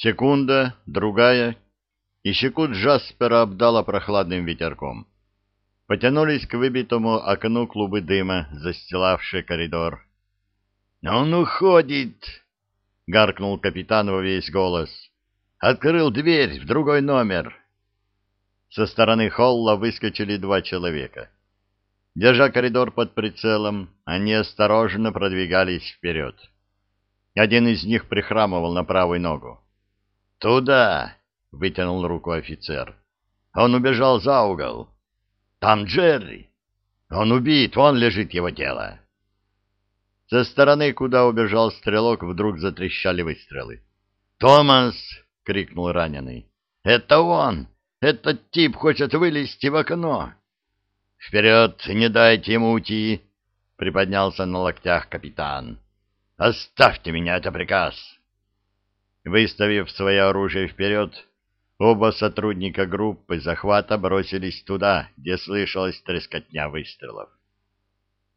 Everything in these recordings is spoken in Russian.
Секунда, другая, и щеку Джаспера обдала прохладным ветерком. Потянулись к выбитому окну клубы дыма, застилавшие коридор. «Он уходит!» — гаркнул капитан во весь голос. «Открыл дверь в другой номер!» Со стороны холла выскочили два человека. Держа коридор под прицелом, они осторожно продвигались вперед. Один из них прихрамывал на правую ногу. «Туда!» — вытянул руку офицер. «Он убежал за угол. Там Джерри. Он убит, вон лежит его тело». Со стороны, куда убежал стрелок, вдруг затрещали выстрелы. «Томас!» — крикнул раненый. «Это он! Этот тип хочет вылезти в окно!» «Вперед! Не дайте ему уйти!» — приподнялся на локтях капитан. «Оставьте меня, это приказ!» Выставив свое оружие вперед, оба сотрудника группы захвата бросились туда, где слышалась трескотня выстрелов.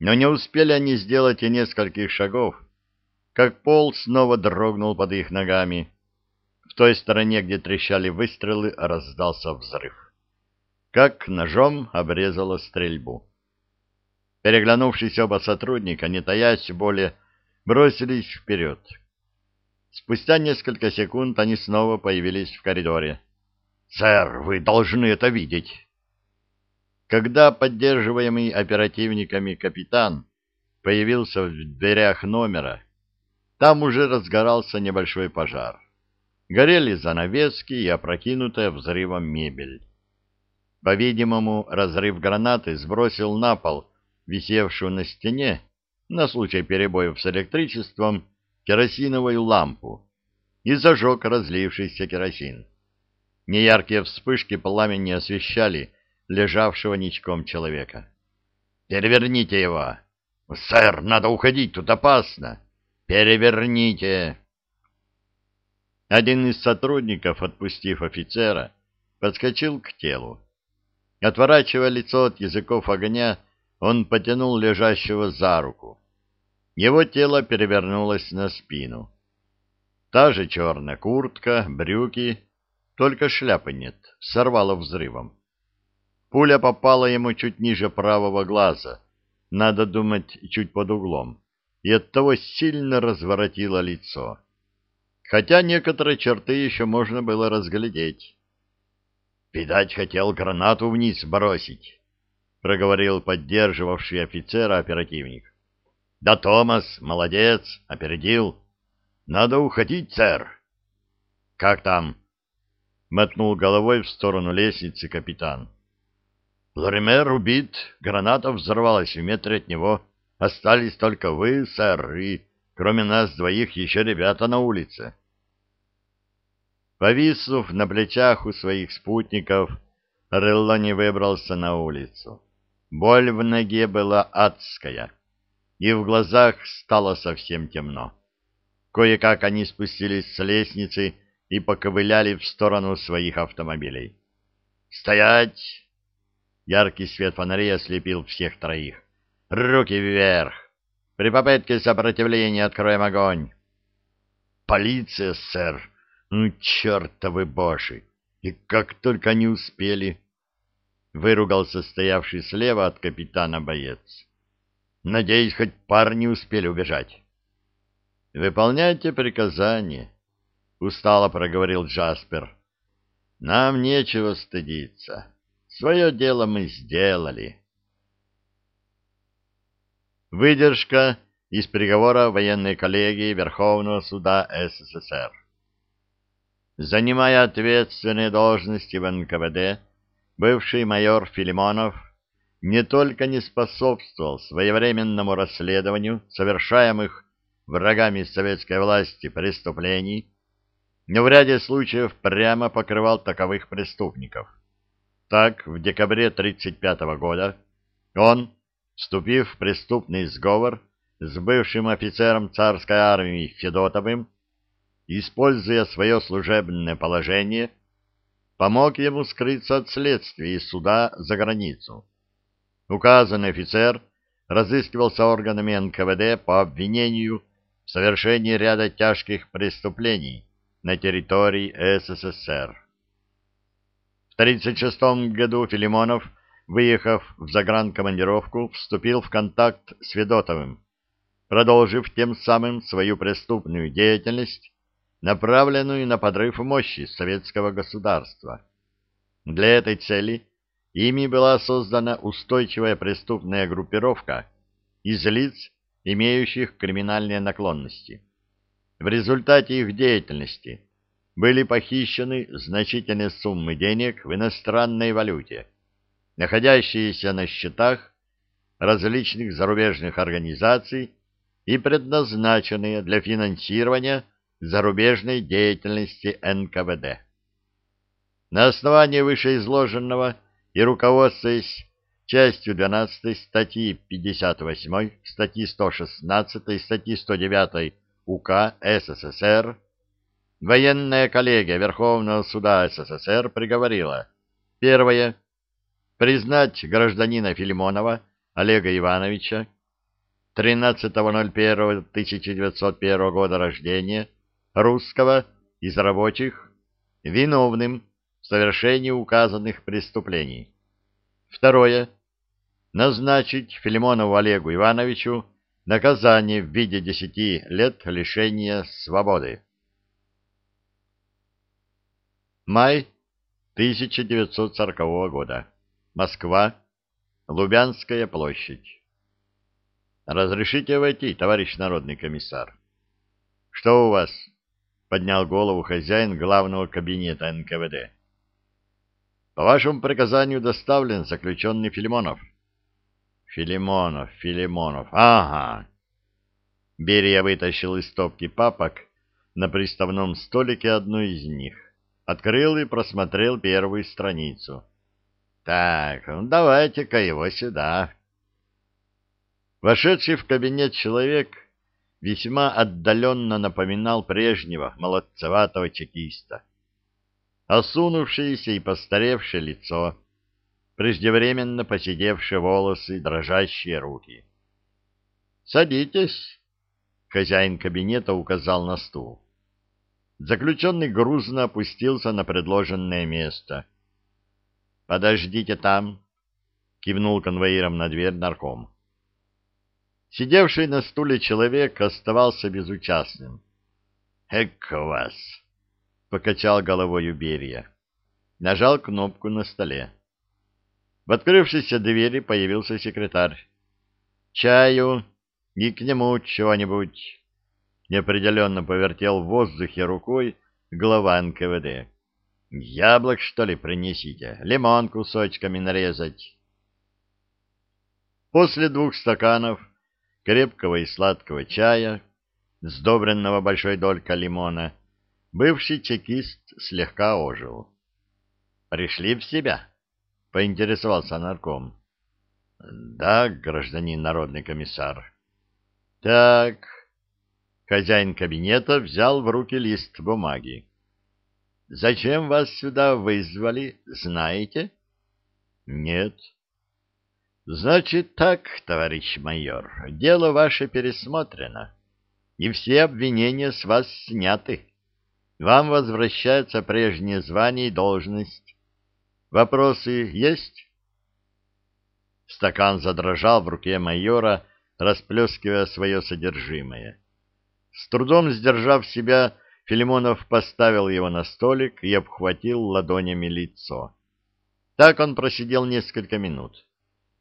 Но не успели они сделать и нескольких шагов, как пол снова дрогнул под их ногами. В той стороне, где трещали выстрелы, раздался взрыв. Как ножом обрезало стрельбу. Переглянувшись оба сотрудника, не таясь более, бросились вперед, Спустя несколько секунд они снова появились в коридоре. «Сэр, вы должны это видеть!» Когда поддерживаемый оперативниками капитан появился в дверях номера, там уже разгорался небольшой пожар. Горели занавески и опрокинутая взрывом мебель. По-видимому, разрыв гранаты сбросил на пол висевшую на стене на случай перебоев с электричеством керосиновую лампу и зажег разлившийся керосин. Неяркие вспышки пламени освещали лежавшего ничком человека. «Переверните его!» «Сэр, надо уходить, тут опасно!» «Переверните!» Один из сотрудников, отпустив офицера, подскочил к телу. Отворачивая лицо от языков огня, он потянул лежащего за руку. Его тело перевернулось на спину. Та же черная куртка, брюки, только шляпы нет, сорвало взрывом. Пуля попала ему чуть ниже правого глаза, надо думать, чуть под углом, и оттого сильно разворотило лицо. Хотя некоторые черты еще можно было разглядеть. «Видать, хотел гранату вниз бросить», — проговорил поддерживавший офицера оперативник. Да, Томас, молодец, опередил. Надо уходить, сэр. Как там? Мотнул головой в сторону лестницы капитан. Лоример убит, граната взорвалась в метре от него. Остались только вы, сэр, и кроме нас двоих еще ребята на улице. Повиснув на плечах у своих спутников, Реллони выбрался на улицу. Боль в ноге была адская и в глазах стало совсем темно. Кое-как они спустились с лестницы и поковыляли в сторону своих автомобилей. «Стоять!» Яркий свет фонарей ослепил всех троих. «Руки вверх! При попытке сопротивления откроем огонь!» «Полиция, сэр! Ну, чертовы боши! И как только они успели!» Выругался стоявший слева от капитана боец. Надеюсь, хоть парни успели убежать. — Выполняйте приказание, — устало проговорил Джаспер. — Нам нечего стыдиться. Свое дело мы сделали. Выдержка из приговора военной коллегии Верховного суда СССР. Занимая ответственные должности в НКВД, бывший майор Филимонов не только не способствовал своевременному расследованию совершаемых врагами советской власти преступлений, но в ряде случаев прямо покрывал таковых преступников. Так, в декабре 1935 года он, вступив в преступный сговор с бывшим офицером царской армии Федотовым, используя свое служебное положение, помог ему скрыться от следствия и суда за границу. Указанный офицер разыскивался органами НКВД по обвинению в совершении ряда тяжких преступлений, на территории СССР. В 1936 году Филимонов, выехав в загранкомандировку, вступил в контакт с Федотовым, продолжив тем самым свою преступную деятельность, направленную на подрыв мощи советского государства. Для этой цели ими была создана устойчивая преступная группировка из лиц, имеющих криминальные наклонности. В результате их деятельности были похищены значительные суммы денег в иностранной валюте, находящиеся на счетах различных зарубежных организаций и предназначенные для финансирования зарубежной деятельности НКВД. На основании вышеизложенного и руководствуясь частью 12 статьи 58, статьи 116, статьи 109 УК СССР, военная коллегия Верховного суда СССР приговорила. Первое. Признать гражданина Филимонова Олега Ивановича 13.01.1901 года рождения, русского, из рабочих, виновным совершении указанных преступлений. Второе. Назначить Филимонову Олегу Ивановичу наказание в виде десяти лет лишения свободы. Май 1940 года. Москва. Лубянская площадь. «Разрешите войти, товарищ народный комиссар?» «Что у вас?» — поднял голову хозяин главного кабинета НКВД. «По вашему приказанию доставлен заключенный Филимонов». «Филимонов, Филимонов, ага!» Берия вытащил из стопки папок на приставном столике одну из них, открыл и просмотрел первую страницу. «Так, давайте-ка его сюда». Вошедший в кабинет человек весьма отдаленно напоминал прежнего молодцеватого чекиста. Осунувшееся и постаревшее лицо, преждевременно посидевшие волосы, дрожащие руки. «Садитесь», — хозяин кабинета указал на стул. Заключенный грузно опустился на предложенное место. «Подождите там», — кивнул конвоиром на дверь нарком. Сидевший на стуле человек оставался безучастным. «Эк вас!» — покачал головой Берия. Нажал кнопку на столе. В открывшейся двери появился секретарь. «Чаю и к нему чего-нибудь!» Неопределенно повертел в воздухе рукой глава НКВД. «Яблок, что ли, принесите? Лимон кусочками нарезать?» После двух стаканов крепкого и сладкого чая, сдобренного большой долькой лимона, бывший чекист слегка ожил. «Пришли в себя?» — поинтересовался нарком. «Да, гражданин народный комиссар». «Так...» Хозяин кабинета взял в руки лист бумаги. «Зачем вас сюда вызвали, знаете?» «Нет». Значит так, товарищ майор, дело ваше пересмотрено, и все обвинения с вас сняты. Вам возвращается прежнее звание и должность. Вопросы есть? Стакан задрожал в руке майора, расплескивая свое содержимое. С трудом сдержав себя, Филимонов поставил его на столик и обхватил ладонями лицо. Так он просидел несколько минут.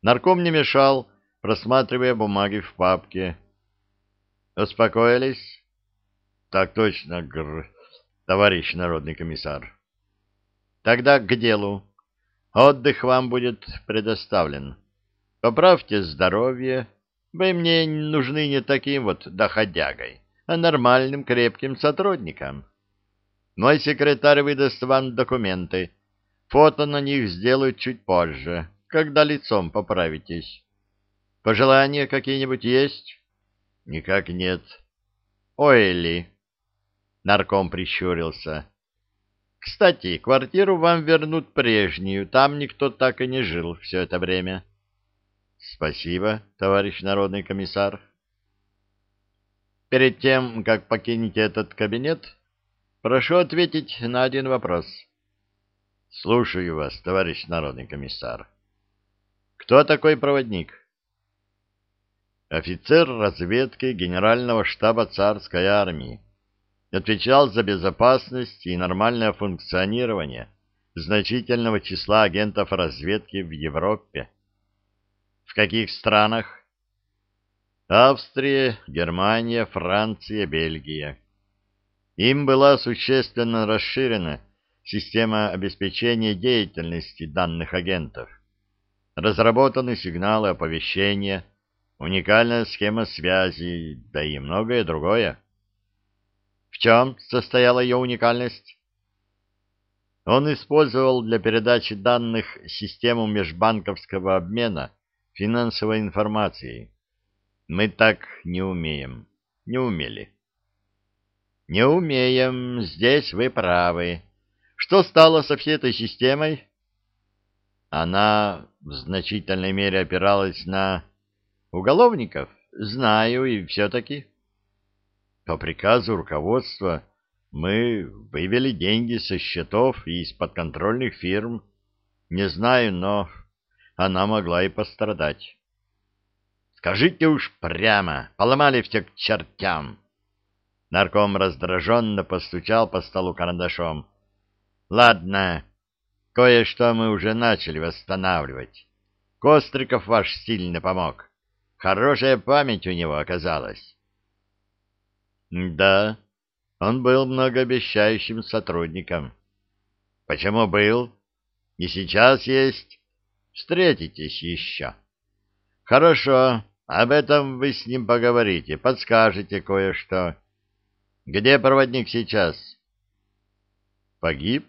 Нарком не мешал, просматривая бумаги в папке. «Успокоились?» «Так точно, гр... товарищ народный комиссар». «Тогда к делу. Отдых вам будет предоставлен. Поправьте здоровье. Вы мне нужны не таким вот доходягой, а нормальным крепким сотрудником. Мой секретарь выдаст вам документы. Фото на них сделают чуть позже» когда лицом поправитесь. Пожелания какие-нибудь есть? Никак нет. Ой ли? Нарком прищурился. Кстати, квартиру вам вернут прежнюю, там никто так и не жил все это время. Спасибо, товарищ народный комиссар. Перед тем, как покинете этот кабинет, Прошу ответить на один вопрос. Слушаю вас, товарищ народный комиссар. Кто такой проводник? Офицер разведки Генерального штаба царской армии. Отвечал за безопасность и нормальное функционирование значительного числа агентов разведки в Европе. В каких странах? Австрия, Германия, Франция, Бельгия. Им была существенно расширена система обеспечения деятельности данных агентов. Разработаны сигналы оповещения, уникальная схема связи, да и многое другое. Чем состояла ее уникальность? Он использовал для передачи данных систему межбанковского обмена финансовой информацией. Мы так не умеем, не умели. Не умеем, здесь вы правы. Что стало со всей этой системой? Она в значительной мере опиралась на уголовников, знаю, и все-таки. По приказу руководства мы вывели деньги со счетов и из подконтрольных фирм. Не знаю, но она могла и пострадать. Скажите уж прямо, поломали все к чертям. Нарком раздраженно постучал по столу карандашом. Ладно, кое-что мы уже начали восстанавливать. Костриков ваш сильно помог. Хорошая память у него оказалась. Да, он был многообещающим сотрудником. Почему был? И сейчас есть. Встретитесь еще. Хорошо, об этом вы с ним поговорите, подскажете кое-что. Где проводник сейчас? Погиб.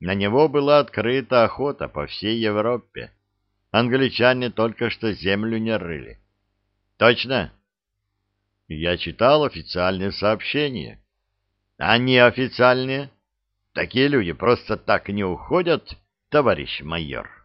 На него была открыта охота по всей Европе. Англичане только что землю не рыли. Точно? Я читал официальные сообщения. А неофициальные? Такие люди просто так не уходят, товарищ майор.